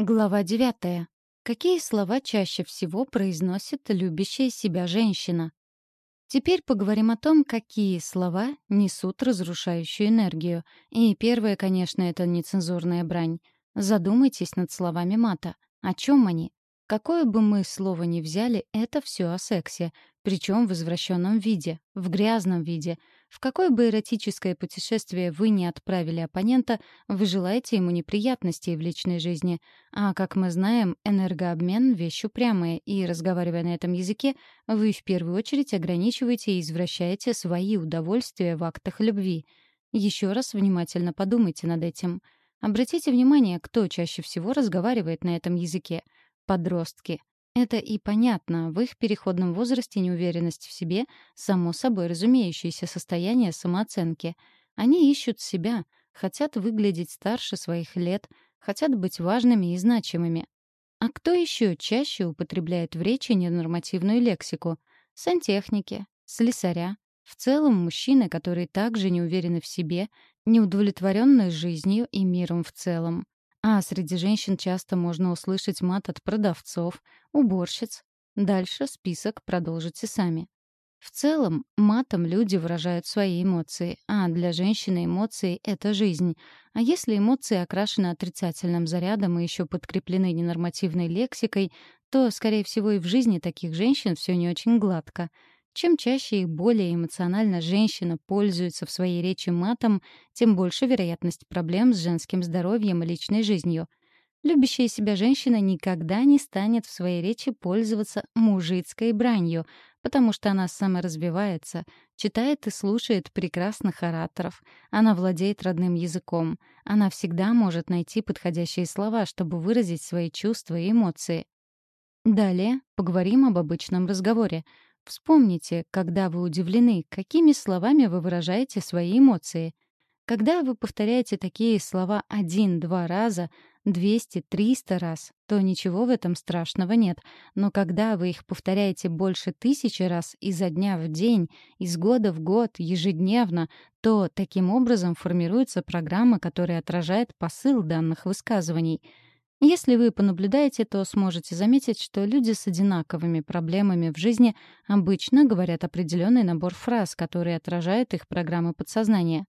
Глава девятая. Какие слова чаще всего произносит любящая себя женщина? Теперь поговорим о том, какие слова несут разрушающую энергию. И первое, конечно, это нецензурная брань. Задумайтесь над словами мата. О чем они? Какое бы мы слово ни взяли, это все о сексе, причем в извращенном виде, в грязном виде. В какое бы эротическое путешествие вы ни отправили оппонента, вы желаете ему неприятностей в личной жизни. А, как мы знаем, энергообмен — вещь упрямая, и, разговаривая на этом языке, вы в первую очередь ограничиваете и извращаете свои удовольствия в актах любви. Еще раз внимательно подумайте над этим. Обратите внимание, кто чаще всего разговаривает на этом языке — Подростки. Это и понятно, в их переходном возрасте неуверенность в себе — само собой разумеющееся состояние самооценки. Они ищут себя, хотят выглядеть старше своих лет, хотят быть важными и значимыми. А кто еще чаще употребляет в речи ненормативную лексику? Сантехники, слесаря. В целом, мужчины, которые также не уверены в себе, неудовлетворенны жизнью и миром в целом. А среди женщин часто можно услышать мат от продавцов, уборщиц. Дальше список продолжите сами. В целом, матом люди выражают свои эмоции, а для женщины эмоции — это жизнь. А если эмоции окрашены отрицательным зарядом и еще подкреплены ненормативной лексикой, то, скорее всего, и в жизни таких женщин все не очень гладко — чем чаще и более эмоционально женщина пользуется в своей речи матом, тем больше вероятность проблем с женским здоровьем и личной жизнью. Любящая себя женщина никогда не станет в своей речи пользоваться мужицкой бранью, потому что она саморазвивается, читает и слушает прекрасных ораторов. Она владеет родным языком. Она всегда может найти подходящие слова, чтобы выразить свои чувства и эмоции. Далее поговорим об обычном разговоре — Вспомните, когда вы удивлены, какими словами вы выражаете свои эмоции. Когда вы повторяете такие слова один-два раза, двести, триста раз, то ничего в этом страшного нет. Но когда вы их повторяете больше тысячи раз изо дня в день, из года в год, ежедневно, то таким образом формируется программа, которая отражает посыл данных высказываний — если вы понаблюдаете, то сможете заметить, что люди с одинаковыми проблемами в жизни обычно говорят определенный набор фраз, которые отражают их программы подсознания.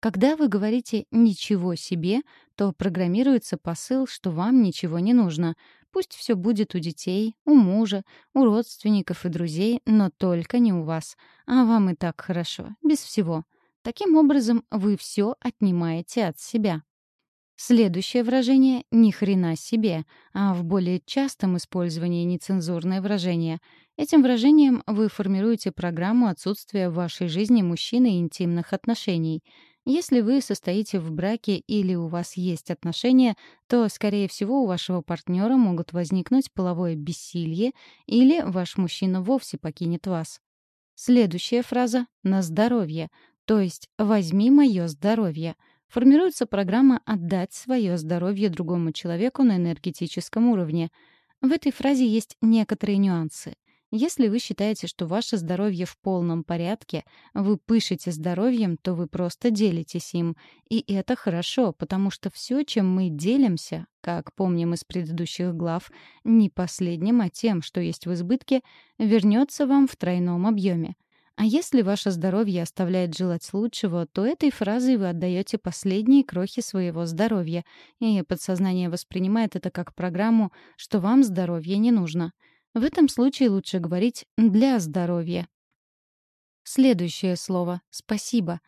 Когда вы говорите «ничего себе», то программируется посыл, что вам ничего не нужно. Пусть все будет у детей, у мужа, у родственников и друзей, но только не у вас. А вам и так хорошо, без всего. Таким образом, вы все отнимаете от себя. Следующее выражение — «ни хрена себе», а в более частом использовании нецензурное выражение. Этим выражением вы формируете программу отсутствия в вашей жизни мужчины и интимных отношений. Если вы состоите в браке или у вас есть отношения, то, скорее всего, у вашего партнера могут возникнуть половое бессилие или ваш мужчина вовсе покинет вас. Следующая фраза — «на здоровье», то есть «возьми мое здоровье». Формируется программа «отдать свое здоровье другому человеку на энергетическом уровне». В этой фразе есть некоторые нюансы. Если вы считаете, что ваше здоровье в полном порядке, вы пышете здоровьем, то вы просто делитесь им. И это хорошо, потому что все, чем мы делимся, как помним из предыдущих глав, не последним, а тем, что есть в избытке, вернется вам в тройном объеме. А если ваше здоровье оставляет желать лучшего, то этой фразой вы отдаете последние крохи своего здоровья, и подсознание воспринимает это как программу, что вам здоровье не нужно. В этом случае лучше говорить «для здоровья». Следующее слово «спасибо».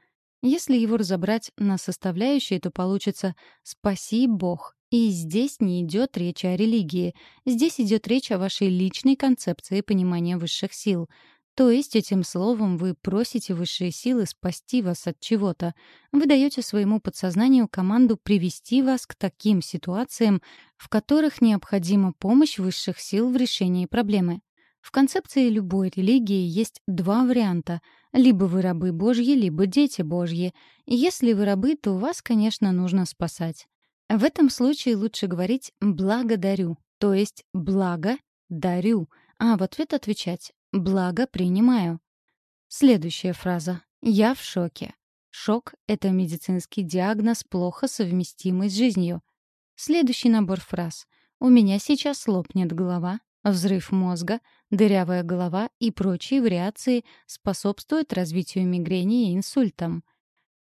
Если его разобрать на составляющие, то получится «спаси Бог». И здесь не идет речь о религии. Здесь идет речь о вашей личной концепции понимания высших сил — то есть этим словом вы просите высшие силы спасти вас от чего-то. Вы даете своему подсознанию команду привести вас к таким ситуациям, в которых необходима помощь высших сил в решении проблемы. В концепции любой религии есть два варианта. Либо вы рабы Божьи, либо дети Божьи. Если вы рабы, то вас, конечно, нужно спасать. В этом случае лучше говорить «благодарю», то есть «благо дарю», а в ответ отвечать Благо принимаю. Следующая фраза. Я в шоке. Шок — это медицинский диагноз, плохо совместимый с жизнью. Следующий набор фраз. «У меня сейчас лопнет голова», взрыв мозга, дырявая голова и прочие вариации способствуют развитию мигрени и инсультам.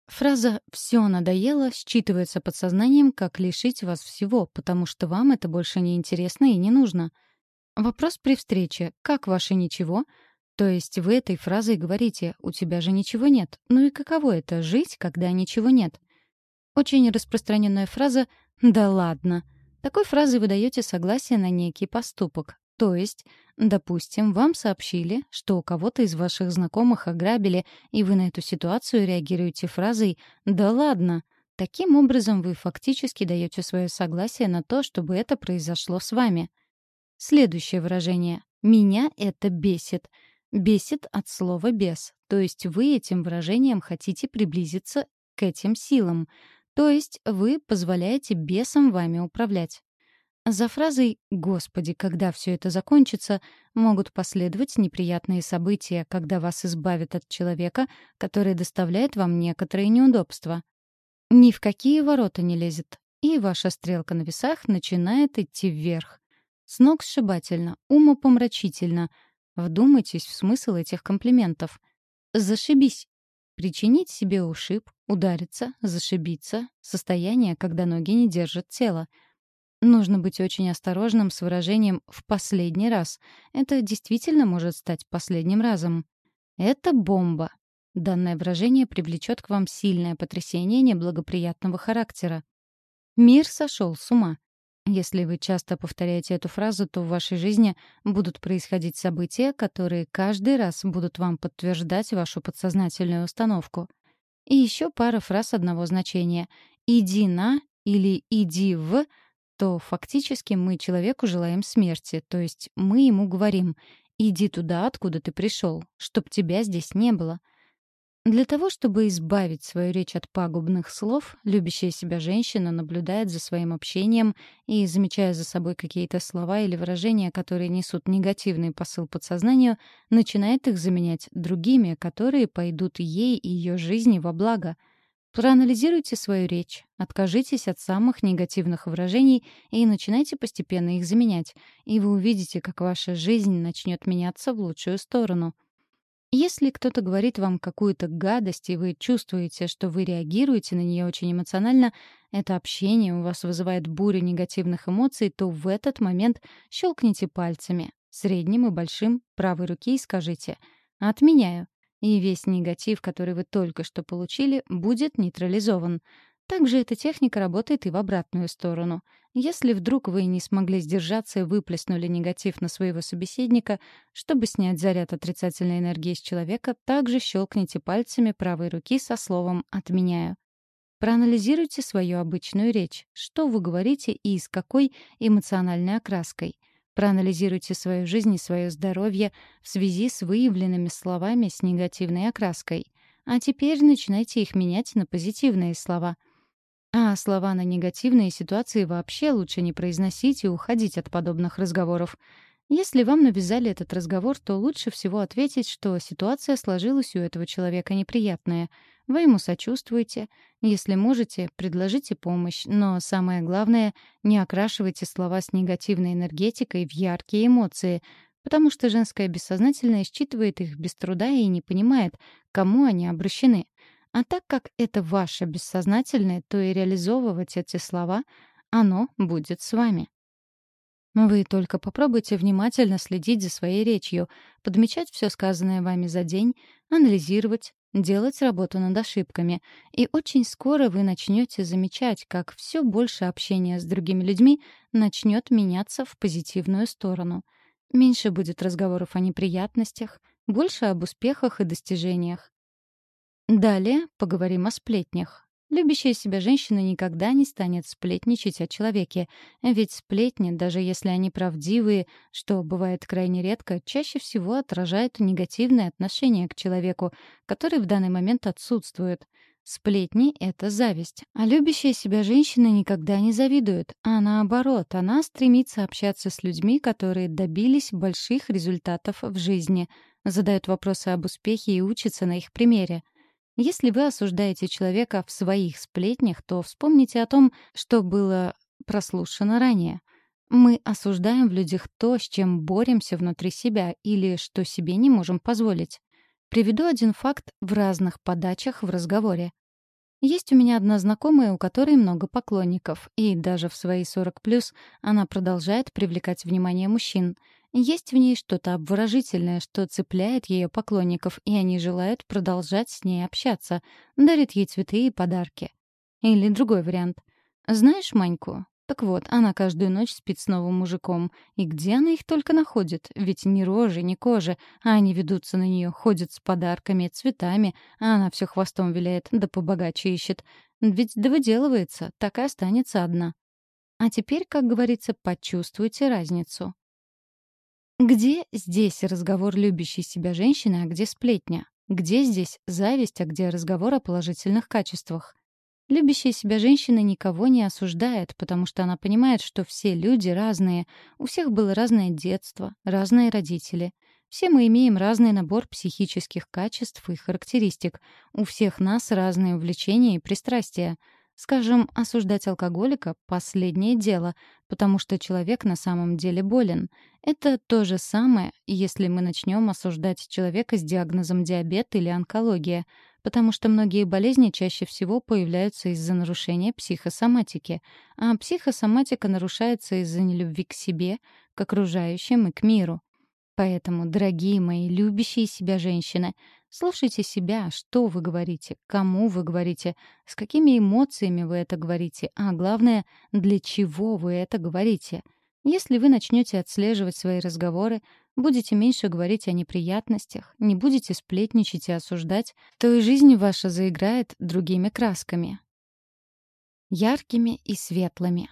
Фраза «все надоело» считывается подсознанием как лишить вас всего, потому что вам это больше не интересно и не нужно. Вопрос при встрече «как ваше ничего?» То есть вы этой фразой говорите «у тебя же ничего нет». Ну и каково это — жить, когда ничего нет? Очень распространенная фраза «да ладно». Такой фразой вы даете согласие на некий поступок. То есть, допустим, вам сообщили, что у кого-то из ваших знакомых ограбили, и вы на эту ситуацию реагируете фразой «да ладно». Таким образом, вы фактически даете свое согласие на то, чтобы это произошло с вами. Следующее выражение. «Меня это бесит». Бесит от слова «бес», то есть вы этим выражением хотите приблизиться к этим силам, то есть вы позволяете бесам вами управлять. За фразой «Господи, когда все это закончится» могут последовать неприятные события, когда вас избавят от человека, который доставляет вам некоторые неудобства. Ни в какие ворота не лезет, и ваша стрелка на весах начинает идти вверх. С ног сшибательно, умопомрачительно. Вдумайтесь в смысл этих комплиментов. Зашибись. Причинить себе ушиб, удариться, зашибиться — состояние, когда ноги не держат тело — Нужно быть очень осторожным с выражением «в последний раз». Это действительно может стать последним разом. Это бомба. Данное выражение привлечет к вам сильное потрясение неблагоприятного характера. Мир сошел с ума. Если вы часто повторяете эту фразу, то в вашей жизни будут происходить события, которые каждый раз будут вам подтверждать вашу подсознательную установку. И еще пара фраз одного значения. «иди на» или «иди в» то фактически мы человеку желаем смерти, то есть мы ему говорим «иди туда, откуда ты пришел, чтоб тебя здесь не было». Для того, чтобы избавить свою речь от пагубных слов, любящая себя женщина наблюдает за своим общением и, замечая за собой какие-то слова или выражения, которые несут негативный посыл подсознанию, начинает их заменять другими, которые пойдут ей и ее жизни во благо — Проанализируйте свою речь, откажитесь от самых негативных выражений и начинайте постепенно их заменять, и вы увидите, как ваша жизнь начнет меняться в лучшую сторону. Если кто-то говорит вам какую-то гадость, и вы чувствуете, что вы реагируете на нее очень эмоционально, это общение у вас вызывает бурю негативных эмоций, то в этот момент щелкните пальцами, средним и большим правой руки и скажите «Отменяю» и весь негатив, который вы только что получили, будет нейтрализован. Также эта техника работает и в обратную сторону. Если вдруг вы не смогли сдержаться и выплеснули негатив на своего собеседника, чтобы снять заряд отрицательной энергии с человека, также щелкните пальцами правой руки со словом «отменяю». Проанализируйте свою обычную речь, что вы говорите и с какой эмоциональной окраской — Проанализируйте свою жизнь и свое здоровье в связи с выявленными словами с негативной окраской. А теперь начинайте их менять на позитивные слова. А слова на негативные ситуации вообще лучше не произносить и уходить от подобных разговоров. Если вам навязали этот разговор, то лучше всего ответить, что ситуация сложилась у этого человека неприятная. Вы ему сочувствуете. Если можете, предложите помощь. Но самое главное, не окрашивайте слова с негативной энергетикой в яркие эмоции, потому что женское бессознательное считывает их без труда и не понимает, кому они обращены. А так как это ваше бессознательное, то и реализовывать эти слова оно будет с вами. Вы только попробуйте внимательно следить за своей речью, подмечать все сказанное вами за день, анализировать, делать работу над ошибками. И очень скоро вы начнете замечать, как все больше общения с другими людьми начнет меняться в позитивную сторону. Меньше будет разговоров о неприятностях, больше об успехах и достижениях. Далее поговорим о сплетнях. Любящая себя женщина никогда не станет сплетничать о человеке, ведь сплетни, даже если они правдивые, что бывает крайне редко, чаще всего отражают негативное отношение к человеку, который в данный момент отсутствует. Сплетни — это зависть. А любящая себя женщина никогда не завидует, а наоборот, она стремится общаться с людьми, которые добились больших результатов в жизни, задают вопросы об успехе и учатся на их примере — если вы осуждаете человека в своих сплетнях, то вспомните о том, что было прослушано ранее. Мы осуждаем в людях то, с чем боремся внутри себя или что себе не можем позволить. Приведу один факт в разных подачах в разговоре. Есть у меня одна знакомая, у которой много поклонников, и даже в свои 40+, она продолжает привлекать внимание мужчин. Есть в ней что-то обворожительное, что цепляет ее поклонников, и они желают продолжать с ней общаться, дарит ей цветы и подарки. Или другой вариант. «Знаешь Маньку? Так вот, она каждую ночь спит с новым мужиком. И где она их только находит? Ведь ни рожи, ни кожи. А они ведутся на нее, ходят с подарками, цветами, а она все хвостом виляет, да побогаче ищет. Ведь да выделывается, так и останется одна. А теперь, как говорится, почувствуйте разницу. Где здесь разговор любящей себя женщины, а где сплетня? Где здесь зависть, а где разговор о положительных качествах? Любящая себя женщина никого не осуждает, потому что она понимает, что все люди разные, у всех было разное детство, разные родители. Все мы имеем разный набор психических качеств и характеристик. У всех нас разные увлечения и пристрастия. Скажем, осуждать алкоголика — последнее дело, потому что человек на самом деле болен. Это то же самое, если мы начнем осуждать человека с диагнозом диабет или онкология — потому что многие болезни чаще всего появляются из-за нарушения психосоматики, а психосоматика нарушается из-за нелюбви к себе, к окружающим и к миру. Поэтому, дорогие мои любящие себя женщины, слушайте себя, что вы говорите, кому вы говорите, с какими эмоциями вы это говорите, а главное, для чего вы это говорите. Если вы начнете отслеживать свои разговоры, будете меньше говорить о неприятностях, не будете сплетничать и осуждать, то и жизнь ваша заиграет другими красками. Яркими и светлыми.